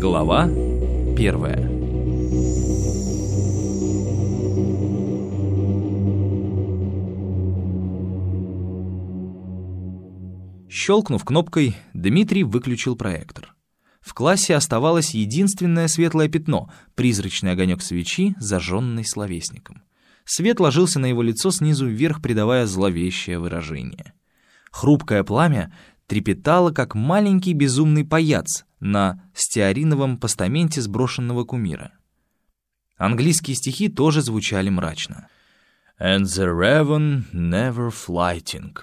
Глава первая Щелкнув кнопкой, Дмитрий выключил проектор. В классе оставалось единственное светлое пятно — призрачный огонек свечи, зажженный словесником. Свет ложился на его лицо снизу вверх, придавая зловещее выражение. Хрупкое пламя трепетало, как маленький безумный паяц на стеариновом постаменте сброшенного кумира. Английские стихи тоже звучали мрачно. «And the raven never flighting,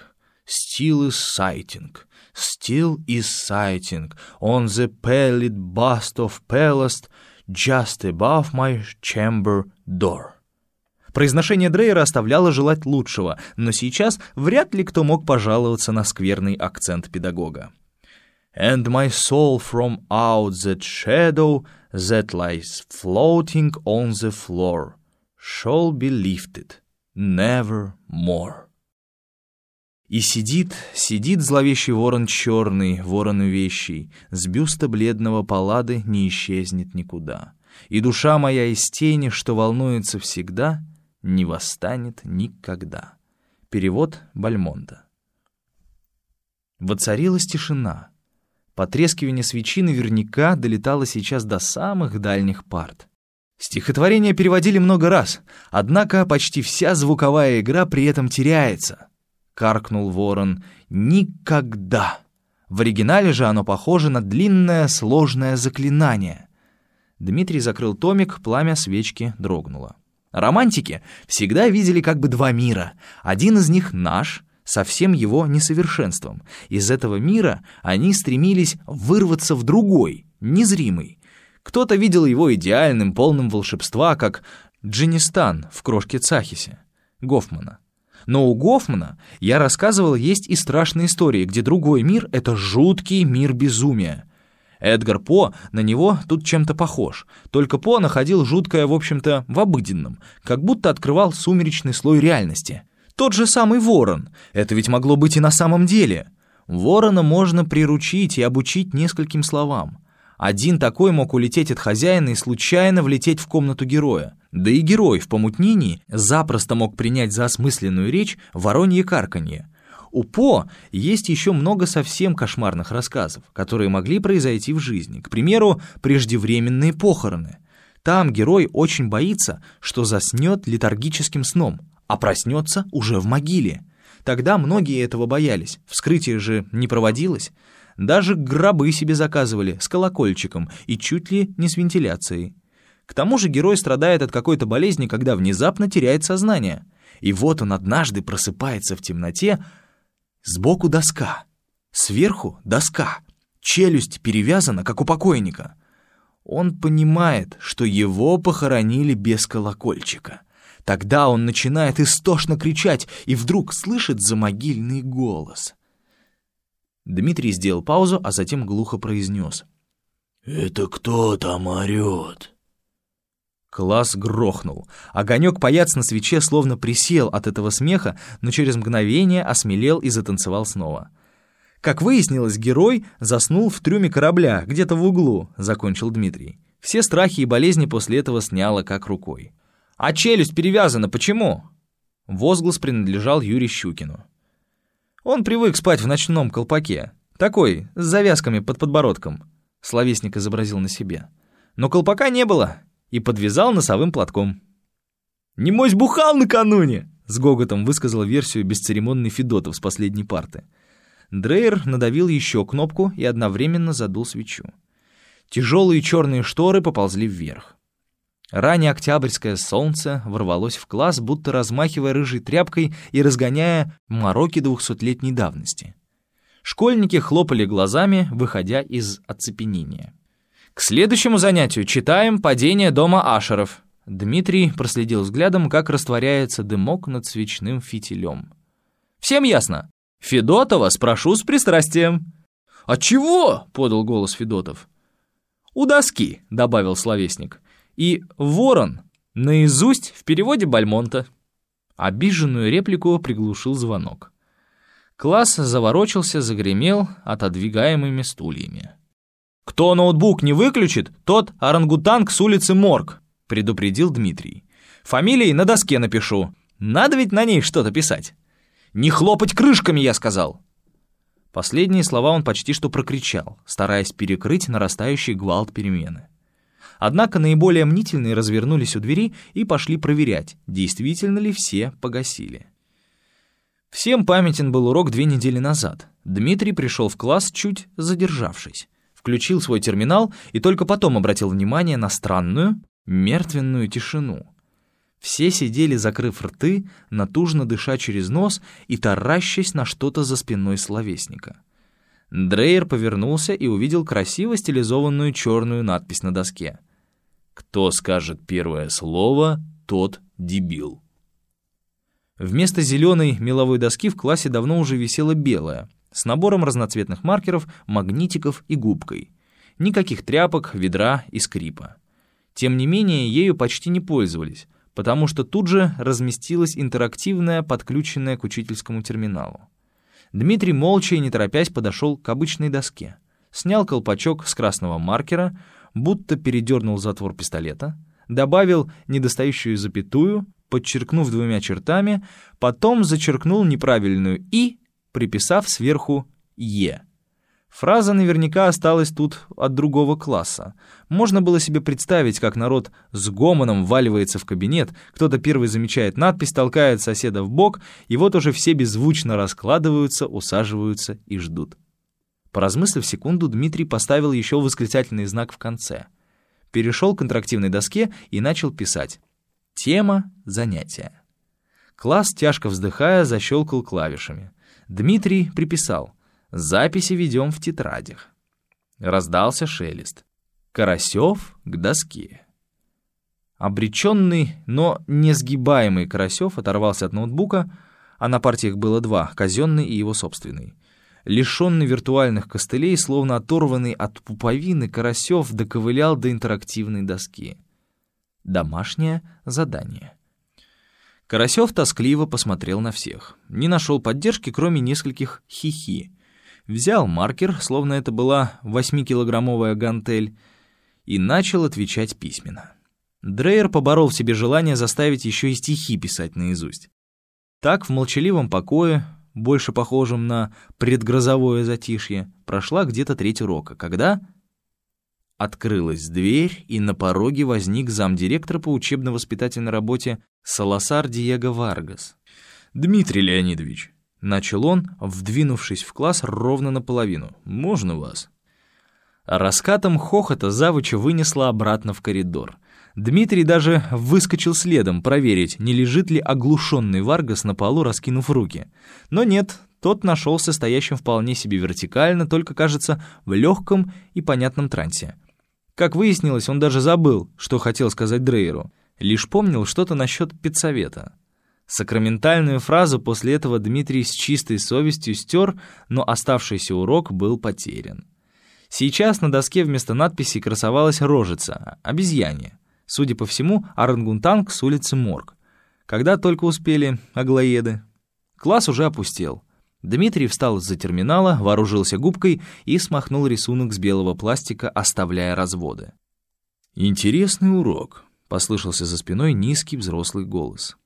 still is sighting, still is sighting on the pallid bust of Palast just above my chamber door». Произношение Дрейера оставляло желать лучшего, но сейчас вряд ли кто мог пожаловаться на скверный акцент педагога. And my soul from out that shadow that lies floating on the floor shall be lifted never more. И сидит, сидит зловещий ворон черный, ворон вещий, с бюста бледного паллады не исчезнет никуда. И душа моя из тени, что волнуется всегда — не восстанет никогда. Перевод Бальмонта. Воцарилась тишина. Потрескивание свечи наверняка долетало сейчас до самых дальних парт. Стихотворение переводили много раз, однако почти вся звуковая игра при этом теряется. Каркнул ворон «Никогда!». В оригинале же оно похоже на длинное сложное заклинание. Дмитрий закрыл томик, пламя свечки дрогнуло. Романтики всегда видели как бы два мира. Один из них наш, со всем его несовершенством. Из этого мира они стремились вырваться в другой, незримый. Кто-то видел его идеальным, полным волшебства, как Джинистан в «Крошке Цахисе» Гофмана. Но у Гофмана, я рассказывал, есть и страшные истории, где другой мир — это жуткий мир безумия. Эдгар По на него тут чем-то похож, только По находил жуткое, в общем-то, в обыденном, как будто открывал сумеречный слой реальности. Тот же самый ворон, это ведь могло быть и на самом деле. Ворона можно приручить и обучить нескольким словам. Один такой мог улететь от хозяина и случайно влететь в комнату героя. Да и герой в помутнении запросто мог принять за осмысленную речь воронье карканье — у По есть еще много совсем кошмарных рассказов, которые могли произойти в жизни. К примеру, преждевременные похороны. Там герой очень боится, что заснет летаргическим сном, а проснется уже в могиле. Тогда многие этого боялись, вскрытие же не проводилось. Даже гробы себе заказывали с колокольчиком и чуть ли не с вентиляцией. К тому же герой страдает от какой-то болезни, когда внезапно теряет сознание. И вот он однажды просыпается в темноте, Сбоку доска, сверху доска, челюсть перевязана, как у покойника. Он понимает, что его похоронили без колокольчика. Тогда он начинает истошно кричать и вдруг слышит замогильный голос. Дмитрий сделал паузу, а затем глухо произнес. «Это кто там орет?» Класс грохнул. Огонек-паяц на свече словно присел от этого смеха, но через мгновение осмелел и затанцевал снова. Как выяснилось, герой заснул в трюме корабля, где-то в углу, закончил Дмитрий. Все страхи и болезни после этого сняло как рукой. «А челюсть перевязана, почему?» Возглас принадлежал Юрию Щукину. Он привык спать в ночном колпаке. Такой, с завязками под подбородком. Словесник изобразил на себе. Но колпака не было, и подвязал носовым платком. «Немось бухал накануне!» — с гоготом высказал версию бесцеремонный Федотов с последней парты. Дрейер надавил еще кнопку и одновременно задул свечу. Тяжелые черные шторы поползли вверх. Ранее октябрьское солнце ворвалось в класс, будто размахивая рыжей тряпкой и разгоняя мороки двухсотлетней давности. Школьники хлопали глазами, выходя из оцепенения. К следующему занятию читаем «Падение дома Ашеров». Дмитрий проследил взглядом, как растворяется дымок над свечным фитилем. «Всем ясно? Федотова спрошу с пристрастием». «А чего?» — подал голос Федотов. «У доски», — добавил словесник. «И ворон наизусть в переводе Бальмонта». Обиженную реплику приглушил звонок. Класс заворочился, загремел отодвигаемыми стульями. «Кто ноутбук не выключит, тот орангутанг с улицы Морг», — предупредил Дмитрий. «Фамилии на доске напишу. Надо ведь на ней что-то писать». «Не хлопать крышками, я сказал!» Последние слова он почти что прокричал, стараясь перекрыть нарастающий гвалт перемены. Однако наиболее мнительные развернулись у двери и пошли проверять, действительно ли все погасили. Всем памятен был урок две недели назад. Дмитрий пришел в класс, чуть задержавшись. Включил свой терминал и только потом обратил внимание на странную, мертвенную тишину. Все сидели, закрыв рты, натужно дыша через нос и таращась на что-то за спиной словесника. Дрейер повернулся и увидел красиво стилизованную черную надпись на доске. «Кто скажет первое слово, тот дебил». Вместо зеленой меловой доски в классе давно уже висела белая, с набором разноцветных маркеров, магнитиков и губкой. Никаких тряпок, ведра и скрипа. Тем не менее, ею почти не пользовались, потому что тут же разместилась интерактивная, подключенная к учительскому терминалу. Дмитрий молча и не торопясь подошел к обычной доске, снял колпачок с красного маркера, будто передернул затвор пистолета, добавил недостающую запятую, подчеркнув двумя чертами, потом зачеркнул неправильную «и», приписав сверху «е». Фраза наверняка осталась тут от другого класса. Можно было себе представить, как народ с гомоном валивается в кабинет, кто-то первый замечает надпись, толкает соседа в бок, и вот уже все беззвучно раскладываются, усаживаются и ждут. Поразмыслив секунду, Дмитрий поставил еще восклицательный знак в конце. Перешел к интерактивной доске и начал писать. Тема занятия. Класс, тяжко вздыхая, защелкал клавишами. Дмитрий приписал. Записи ведем в тетрадях. Раздался шелест. Карасев к доске. Обреченный, но несгибаемый Карасев оторвался от ноутбука, а на партиях было два, казенный и его собственный. Лишенный виртуальных костылей, словно оторванный от пуповины, Карасев доковылял до интерактивной доски. Домашнее задание. Карасев тоскливо посмотрел на всех. Не нашел поддержки, кроме нескольких хихи. Взял маркер, словно это была восьмикилограммовая гантель, и начал отвечать письменно. Дрейер поборол в себе желание заставить еще и стихи писать наизусть. Так, в молчаливом покое, больше похожем на предгрозовое затишье, прошла где-то треть урока, когда Открылась дверь, и на пороге возник замдиректора по учебно-воспитательной работе Саласар Диего Варгас. «Дмитрий Леонидович», — начал он, вдвинувшись в класс ровно наполовину, — «можно вас?» Раскатом хохота завуча вынесла обратно в коридор. Дмитрий даже выскочил следом проверить, не лежит ли оглушенный Варгас на полу, раскинув руки. Но нет, тот нашелся стоящим вполне себе вертикально, только, кажется, в легком и понятном трансе. Как выяснилось, он даже забыл, что хотел сказать Дрейеру. Лишь помнил что-то насчет педсовета. Сакраментальную фразу после этого Дмитрий с чистой совестью стер, но оставшийся урок был потерян. Сейчас на доске вместо надписи красовалась рожица, обезьянье. Судя по всему, орангутанг с улицы Морг. Когда только успели аглоеды. Класс уже опустел. Дмитрий встал из-за терминала, вооружился губкой и смахнул рисунок с белого пластика, оставляя разводы. «Интересный урок», — послышался за спиной низкий взрослый голос.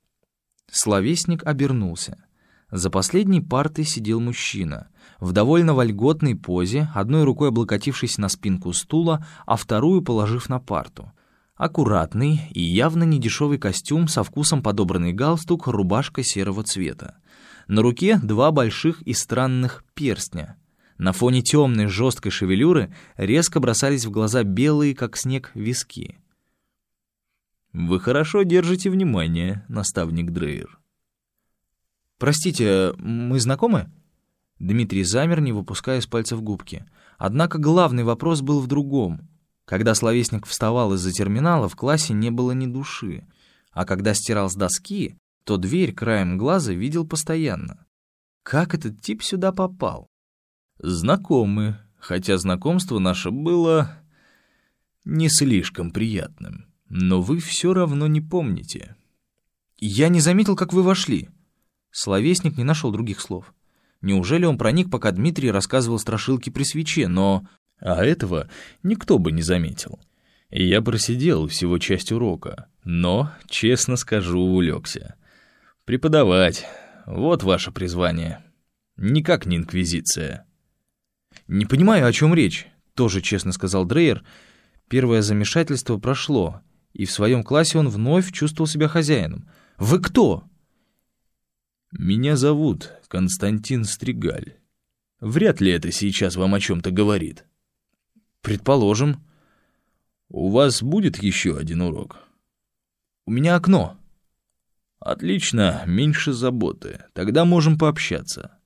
Словесник обернулся. За последней партой сидел мужчина, в довольно вольготной позе, одной рукой облокотившись на спинку стула, а вторую положив на парту. Аккуратный и явно недешевый костюм со вкусом подобранный галстук, рубашка серого цвета. На руке два больших и странных перстня. На фоне темной жесткой шевелюры резко бросались в глаза белые, как снег, виски. «Вы хорошо держите внимание, наставник Дрейер». «Простите, мы знакомы?» Дмитрий замер, не выпуская из пальцев губки. Однако главный вопрос был в другом. Когда словесник вставал из-за терминала, в классе не было ни души. А когда стирал с доски, то дверь краем глаза видел постоянно. Как этот тип сюда попал? Знакомы, хотя знакомство наше было не слишком приятным. Но вы все равно не помните. Я не заметил, как вы вошли. Словесник не нашел других слов. Неужели он проник, пока Дмитрий рассказывал страшилки при свече, но... А этого никто бы не заметил. Я просидел всего часть урока, но, честно скажу, увлекся. Преподавать — вот ваше призвание. Никак не инквизиция. «Не понимаю, о чем речь», — тоже честно сказал Дрейер. Первое замешательство прошло, и в своем классе он вновь чувствовал себя хозяином. «Вы кто?» «Меня зовут Константин Стригаль. Вряд ли это сейчас вам о чем-то говорит». «Предположим». «У вас будет еще один урок?» «У меня окно». «Отлично, меньше заботы. Тогда можем пообщаться».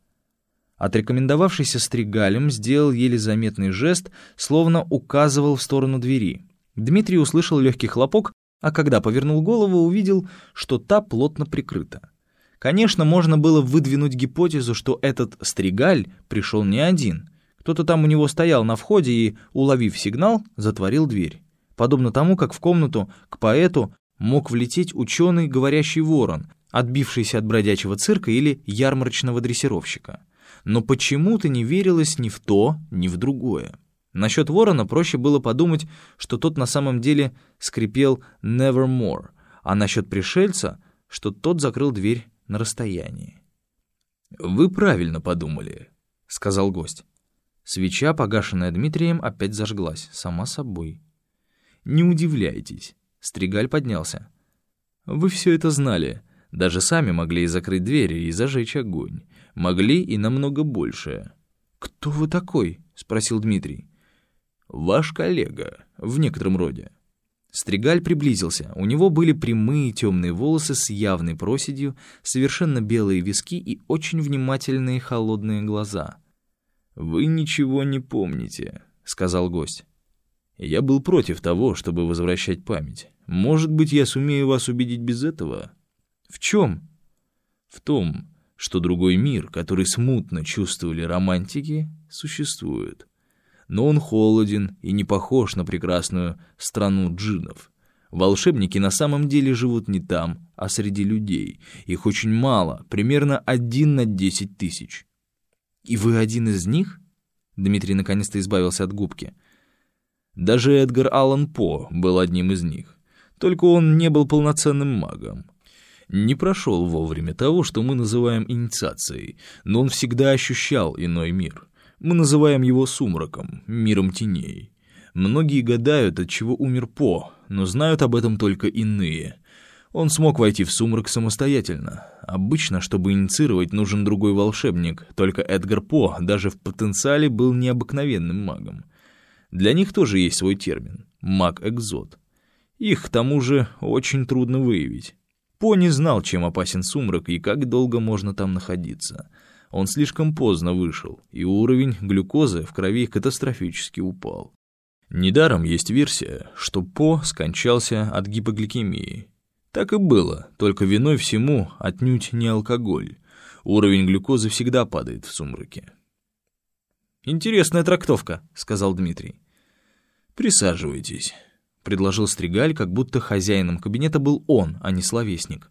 Отрекомендовавшийся Стригалем сделал еле заметный жест, словно указывал в сторону двери. Дмитрий услышал легкий хлопок, а когда повернул голову, увидел, что та плотно прикрыта. Конечно, можно было выдвинуть гипотезу, что этот Стригаль пришел не один. Кто-то там у него стоял на входе и, уловив сигнал, затворил дверь. Подобно тому, как в комнату к поэту мог влететь ученый говорящий ворон, отбившийся от бродячего цирка или ярмарочного дрессировщика. Но почему-то не верилось ни в то, ни в другое. Насчет ворона проще было подумать, что тот на самом деле скрипел «nevermore», а насчет пришельца, что тот закрыл дверь на расстоянии. «Вы правильно подумали», — сказал гость. Свеча, погашенная Дмитрием, опять зажглась, сама собой. «Не удивляйтесь», — Стригаль поднялся. «Вы все это знали, даже сами могли и закрыть двери, и зажечь огонь. Могли и намного большее». «Кто вы такой?» — спросил Дмитрий. «Ваш коллега, в некотором роде». Стригаль приблизился. У него были прямые темные волосы с явной проседью, совершенно белые виски и очень внимательные холодные глаза. «Вы ничего не помните», — сказал гость. «Я был против того, чтобы возвращать память. Может быть, я сумею вас убедить без этого?» «В чем?» «В том, что другой мир, который смутно чувствовали романтики, существует» но он холоден и не похож на прекрасную страну джинов. Волшебники на самом деле живут не там, а среди людей. Их очень мало, примерно один на десять тысяч. «И вы один из них?» Дмитрий наконец-то избавился от губки. Даже Эдгар Аллан По был одним из них. Только он не был полноценным магом. Не прошел вовремя того, что мы называем инициацией, но он всегда ощущал иной мир — мы называем его сумраком, миром теней. Многие гадают, от чего умер По, но знают об этом только иные. Он смог войти в сумрак самостоятельно. Обычно, чтобы инициировать, нужен другой волшебник, только Эдгар По даже в потенциале был необыкновенным магом. Для них тоже есть свой термин — маг-экзот. Их, к тому же, очень трудно выявить. По не знал, чем опасен сумрак и как долго можно там находиться — он слишком поздно вышел, и уровень глюкозы в крови катастрофически упал. Недаром есть версия, что По скончался от гипогликемии. Так и было, только виной всему отнюдь не алкоголь. Уровень глюкозы всегда падает в сумраке. «Интересная трактовка», — сказал Дмитрий. «Присаживайтесь», — предложил Стригаль, как будто хозяином кабинета был он, а не словесник.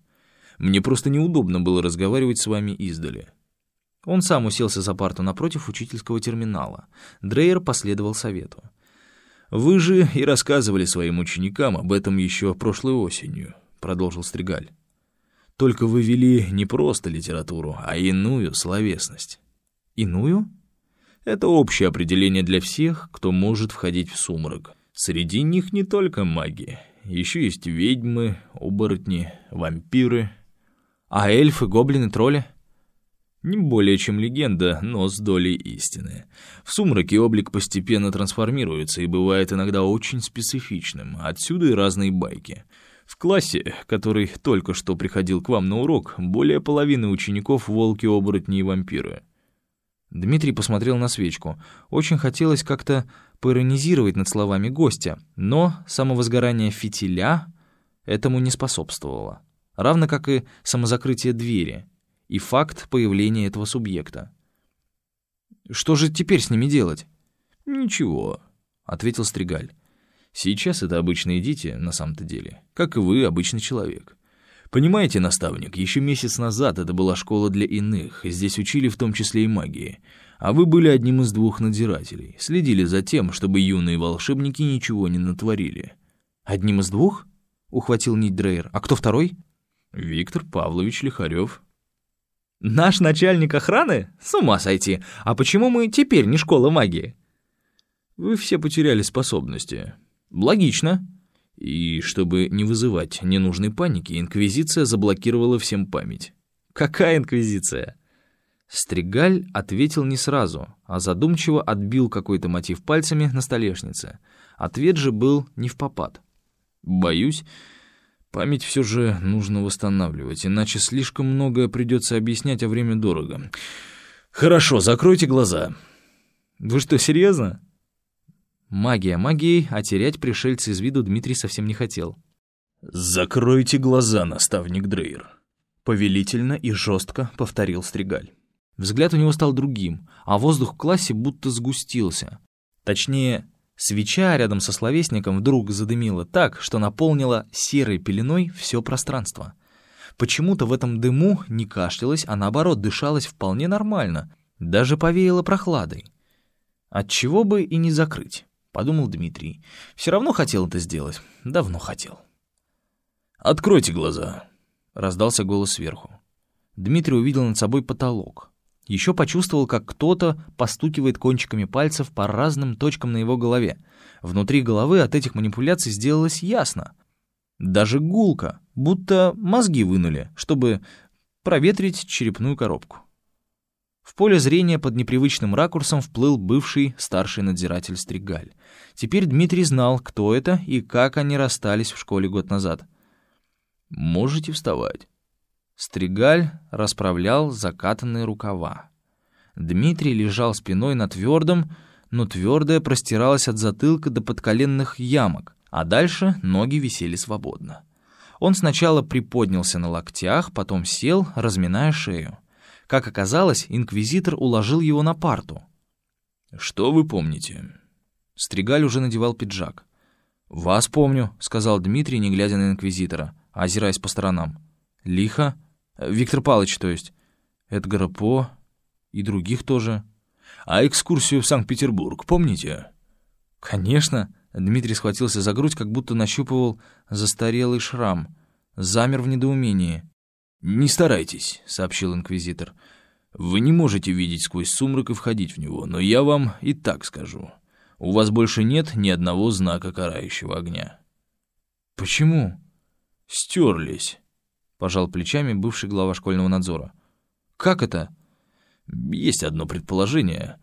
«Мне просто неудобно было разговаривать с вами издали». Он сам уселся за парту напротив учительского терминала. Дрейер последовал совету. «Вы же и рассказывали своим ученикам об этом еще прошлой осенью», — продолжил Стригаль. «Только вы вели не просто литературу, а иную словесность». «Иную?» Это общее определение для всех, кто может входить в сумрак. Среди них не только маги. Еще есть ведьмы, оборотни, вампиры. А эльфы, гоблины, тролли? Не более чем легенда, но с долей истины. В сумраке облик постепенно трансформируется и бывает иногда очень специфичным, отсюда и разные байки. В классе, который только что приходил к вам на урок, более половины учеников — волки, оборотни и вампиры. Дмитрий посмотрел на свечку. Очень хотелось как-то поиронизировать над словами гостя, но самовозгорание фитиля этому не способствовало. Равно как и самозакрытие двери — и факт появления этого субъекта. «Что же теперь с ними делать?» «Ничего», — ответил Стригаль. «Сейчас это обычные дети, на самом-то деле, как и вы, обычный человек. Понимаете, наставник, еще месяц назад это была школа для иных, здесь учили в том числе и магии. А вы были одним из двух надзирателей, следили за тем, чтобы юные волшебники ничего не натворили. «Одним из двух?» — ухватил нить Дрейер. «А кто второй?» «Виктор Павлович Лихарев». «Наш начальник охраны? С ума сойти! А почему мы теперь не школа магии?» «Вы все потеряли способности». «Логично». И чтобы не вызывать ненужной паники, Инквизиция заблокировала всем память. «Какая Инквизиция?» Стригаль ответил не сразу, а задумчиво отбил какой-то мотив пальцами на столешнице. Ответ же был не в попад. «Боюсь, память все же нужно восстанавливать, иначе слишком многое придется объяснять, а время дорого. Хорошо, закройте глаза». «Вы что, серьезно?» Магия магией, а терять пришельца из виду Дмитрий совсем не хотел. «Закройте глаза, наставник Дрейер», — повелительно и жестко повторил Стригаль. Взгляд у него стал другим, а воздух в классе будто сгустился. Точнее, свеча рядом со словесником вдруг задымила так, что наполнила серой пеленой все пространство. Почему-то в этом дыму не кашлялось, а наоборот дышалось вполне нормально, даже повеяло прохладой. Отчего бы и не закрыть, подумал Дмитрий. Все равно хотел это сделать, давно хотел. «Откройте глаза», — раздался голос сверху. Дмитрий увидел над собой потолок. Еще почувствовал, как кто-то постукивает кончиками пальцев по разным точкам на его голове. Внутри головы от этих манипуляций сделалось ясно. Даже гулко, будто мозги вынули, чтобы проветрить черепную коробку. В поле зрения под непривычным ракурсом вплыл бывший старший надзиратель Стригаль. Теперь Дмитрий знал, кто это и как они расстались в школе год назад. «Можете вставать». Стригаль расправлял закатанные рукава. Дмитрий лежал спиной на твердом, но твердое простиралось от затылка до подколенных ямок, а дальше ноги висели свободно. Он сначала приподнялся на локтях, потом сел, разминая шею. Как оказалось, инквизитор уложил его на парту. «Что вы помните?» Стригаль уже надевал пиджак. «Вас помню», — сказал Дмитрий, не глядя на инквизитора, озираясь по сторонам. «Лихо, Виктор Павлович, то есть. Эдгара По и других тоже. А экскурсию в Санкт-Петербург помните? Конечно. Дмитрий схватился за грудь, как будто нащупывал застарелый шрам. Замер в недоумении. «Не старайтесь», — сообщил инквизитор. «Вы не можете видеть сквозь сумрак и входить в него, но я вам и так скажу. У вас больше нет ни одного знака карающего огня». «Почему?» «Стерлись» пожал плечами бывший глава школьного надзора. «Как это?» «Есть одно предположение».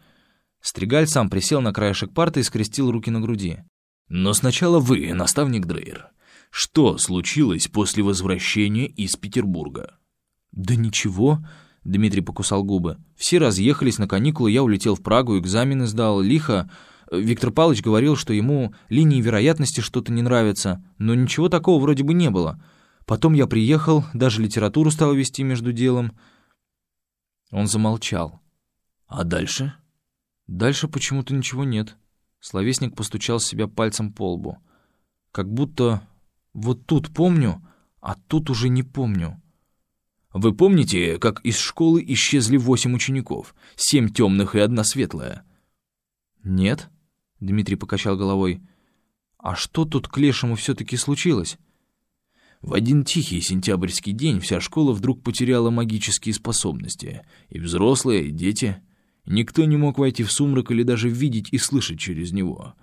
Стригаль сам присел на краешек парты и скрестил руки на груди. «Но сначала вы, наставник Дрейер. Что случилось после возвращения из Петербурга?» «Да ничего», — Дмитрий покусал губы. «Все разъехались на каникулы, я улетел в Прагу, экзамены сдал, лихо. Виктор Павлович говорил, что ему линии вероятности что-то не нравятся, но ничего такого вроде бы не было. Потом я приехал, даже литературу стал вести между делом. Он замолчал. А дальше? Дальше почему-то ничего нет. Словесник постучал себя пальцем по лбу. Как будто вот тут помню, а тут уже не помню. Вы помните, как из школы исчезли восемь учеников? Семь темных и одна светлая? Нет, Дмитрий покачал головой. А что тут к лешему все-таки случилось? В один тихий сентябрьский день вся школа вдруг потеряла магические способности. И взрослые, и дети. Никто не мог войти в сумрак или даже видеть и слышать через него.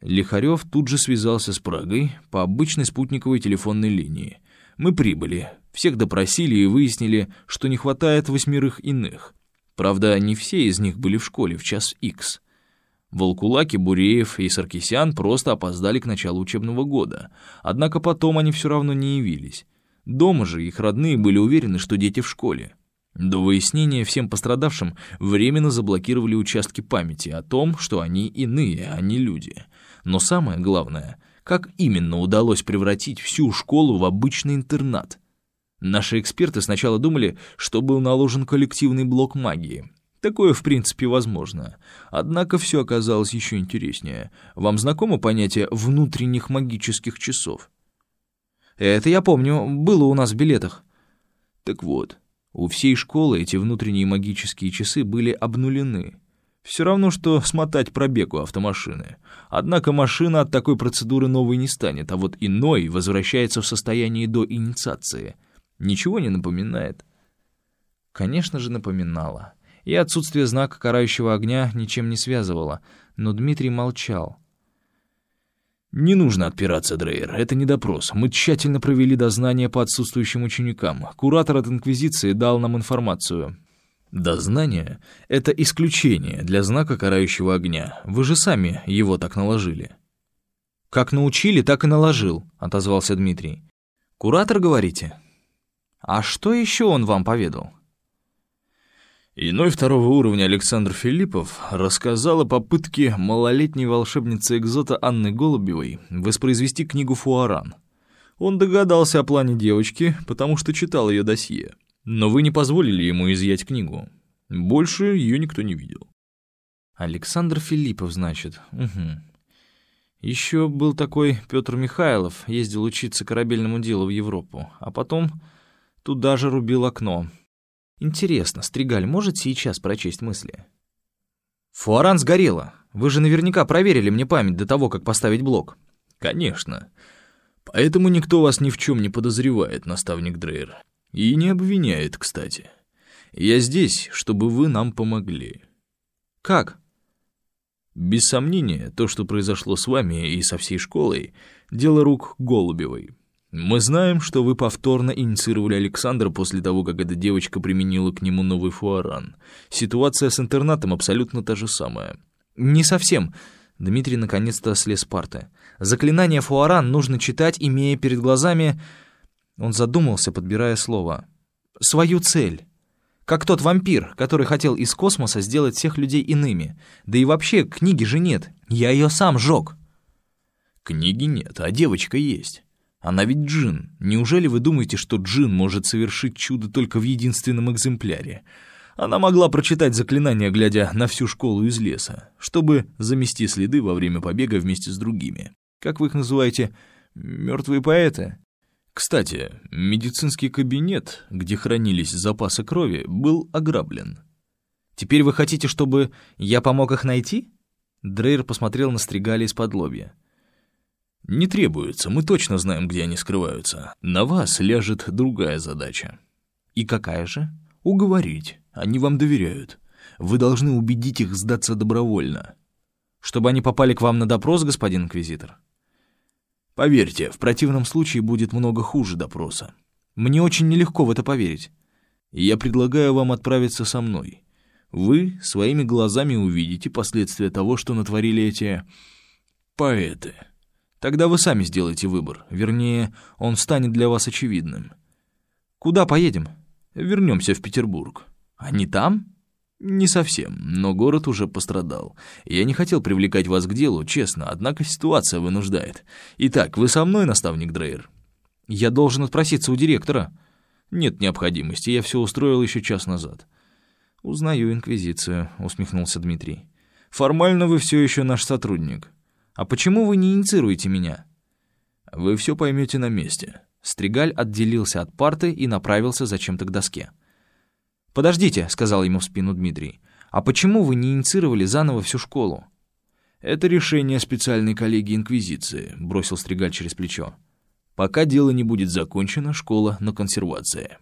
Лихарев тут же связался с Прагой по обычной спутниковой телефонной линии. Мы прибыли, всех допросили и выяснили, что не хватает восьмерых иных. Правда, не все из них были в школе в час икс. Волкулаки, Буреев и Саркисян просто опоздали к началу учебного года, однако потом они все равно не явились. Дома же их родные были уверены, что дети в школе. До выяснения всем пострадавшим временно заблокировали участки памяти о том, что они иные, а не люди. Но самое главное, как именно удалось превратить всю школу в обычный интернат. Наши эксперты сначала думали, что был наложен коллективный блок магии — Такое, в принципе, возможно. Однако все оказалось еще интереснее. Вам знакомо понятие внутренних магических часов? Это я помню, было у нас в билетах. Так вот, у всей школы эти внутренние магические часы были обнулены. Все равно, что смотать пробег у автомашины. Однако машина от такой процедуры новой не станет, а вот иной возвращается в состояние до инициации. Ничего не напоминает? Конечно же, напоминало. И отсутствие знака карающего огня ничем не связывало, но Дмитрий молчал. «Не нужно отпираться, Дрейер, это не допрос. Мы тщательно провели дознание по отсутствующим ученикам. Куратор от Инквизиции дал нам информацию. Дознание — это исключение для знака карающего огня. Вы же сами его так наложили». «Как научили, так и наложил», — отозвался Дмитрий. «Куратор, говорите? А что еще он вам поведал?» Иной второго уровня Александр Филиппов рассказал о попытке малолетней волшебницы экзота Анны Голубевой воспроизвести книгу «Фуаран». Он догадался о плане девочки, потому что читал ее досье. Но вы не позволили ему изъять книгу. Больше ее никто не видел. Александр Филиппов, значит. Угу. Еще был такой Петр Михайлов, ездил учиться корабельному делу в Европу, а потом туда же рубил окно. Интересно, Стригаль может сейчас прочесть мысли? Фуаран сгорела. Вы же наверняка проверили мне память до того, как поставить блок. Конечно. Поэтому никто вас ни в чем не подозревает, наставник Дрейер. И не обвиняет, кстати. Я здесь, чтобы вы нам помогли. Как? Без сомнения, то, что произошло с вами и со всей школой, дело рук Голубевой. Мы знаем, что вы повторно инициировали Александра после того, как эта девочка применила к нему новый фуаран. Ситуация с интернатом абсолютно та же самая. Не совсем. Дмитрий наконец-то слез парты. Заклинание фуаран нужно читать, имея перед глазами... Он задумался, подбирая слово. Свою цель. Как тот вампир, который хотел из космоса сделать всех людей иными. Да и вообще, книги же нет. Я ее сам жег. Книги нет, а девочка есть. Она ведь джин. Неужели вы думаете, что джин может совершить чудо только в единственном экземпляре? Она могла прочитать заклинание, глядя на всю школу из леса, чтобы замести следы во время побега вместе с другими. Как вы их называете? Мертвые поэты? Кстати, медицинский кабинет, где хранились запасы крови, был ограблен. Теперь вы хотите, чтобы я помог их найти? Дрейер посмотрел на Стригали из-под лобья. «Не требуется, мы точно знаем, где они скрываются. На вас ляжет другая задача». «И какая же?» «Уговорить. Они вам доверяют. Вы должны убедить их сдаться добровольно». «Чтобы они попали к вам на допрос, господин инквизитор?» «Поверьте, в противном случае будет много хуже допроса. Мне очень нелегко в это поверить». «Я предлагаю вам отправиться со мной. Вы своими глазами увидите последствия того, что натворили эти... поэты». Тогда вы сами сделаете выбор. Вернее, он станет для вас очевидным. Куда поедем? Вернемся в Петербург. Они там? Не совсем, но город уже пострадал. Я не хотел привлекать вас к делу, честно, однако ситуация вынуждает. Итак, вы со мной, наставник Дрейер? Я должен отпроситься у директора. Нет необходимости, я все устроил еще час назад. Узнаю Инквизицию, усмехнулся Дмитрий. Формально вы все еще наш сотрудник. «А почему вы не инициируете меня?» «Вы все поймете на месте». Стригаль отделился от парты и направился зачем-то к доске. «Подождите», — сказал ему в спину Дмитрий. «А почему вы не инициировали заново всю школу?» «Это решение специальной коллегии Инквизиции», — бросил Стригаль через плечо. «Пока дело не будет закончено, школа на консервации».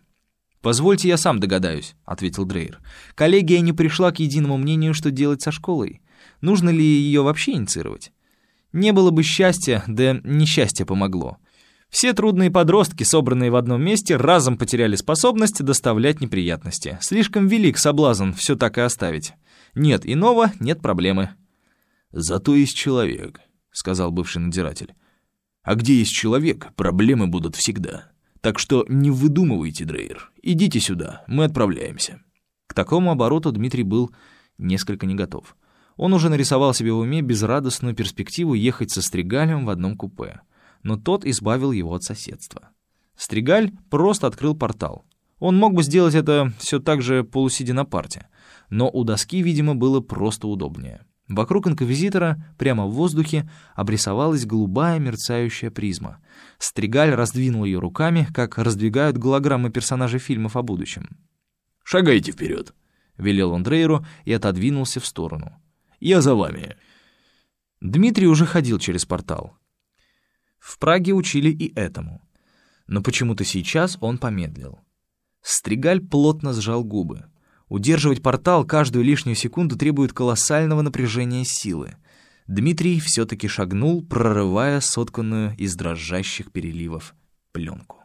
«Позвольте, я сам догадаюсь», — ответил Дрейер. «Коллегия не пришла к единому мнению, что делать со школой. Нужно ли ее вообще инициировать?» Не было бы счастья, да несчастье помогло. Все трудные подростки, собранные в одном месте, разом потеряли способность доставлять неприятности. Слишком велик соблазн все так и оставить. Нет иного, нет проблемы. «Зато есть человек», — сказал бывший надзиратель. «А где есть человек, проблемы будут всегда. Так что не выдумывайте, Дрейер. Идите сюда, мы отправляемся». К такому обороту Дмитрий был несколько не готов. Он уже нарисовал себе в уме безрадостную перспективу ехать со Стригалем в одном купе. Но тот избавил его от соседства. Стригаль просто открыл портал. Он мог бы сделать это все так же полусидя на парте. Но у доски, видимо, было просто удобнее. Вокруг инквизитора, прямо в воздухе, обрисовалась голубая мерцающая призма. Стригаль раздвинул ее руками, как раздвигают голограммы персонажей фильмов о будущем. «Шагайте вперед», — велел он Дрейеру и отодвинулся в сторону. «Я за вами». Дмитрий уже ходил через портал. В Праге учили и этому. Но почему-то сейчас он помедлил. Стригаль плотно сжал губы. Удерживать портал каждую лишнюю секунду требует колоссального напряжения силы. Дмитрий все-таки шагнул, прорывая сотканную из дрожащих переливов пленку.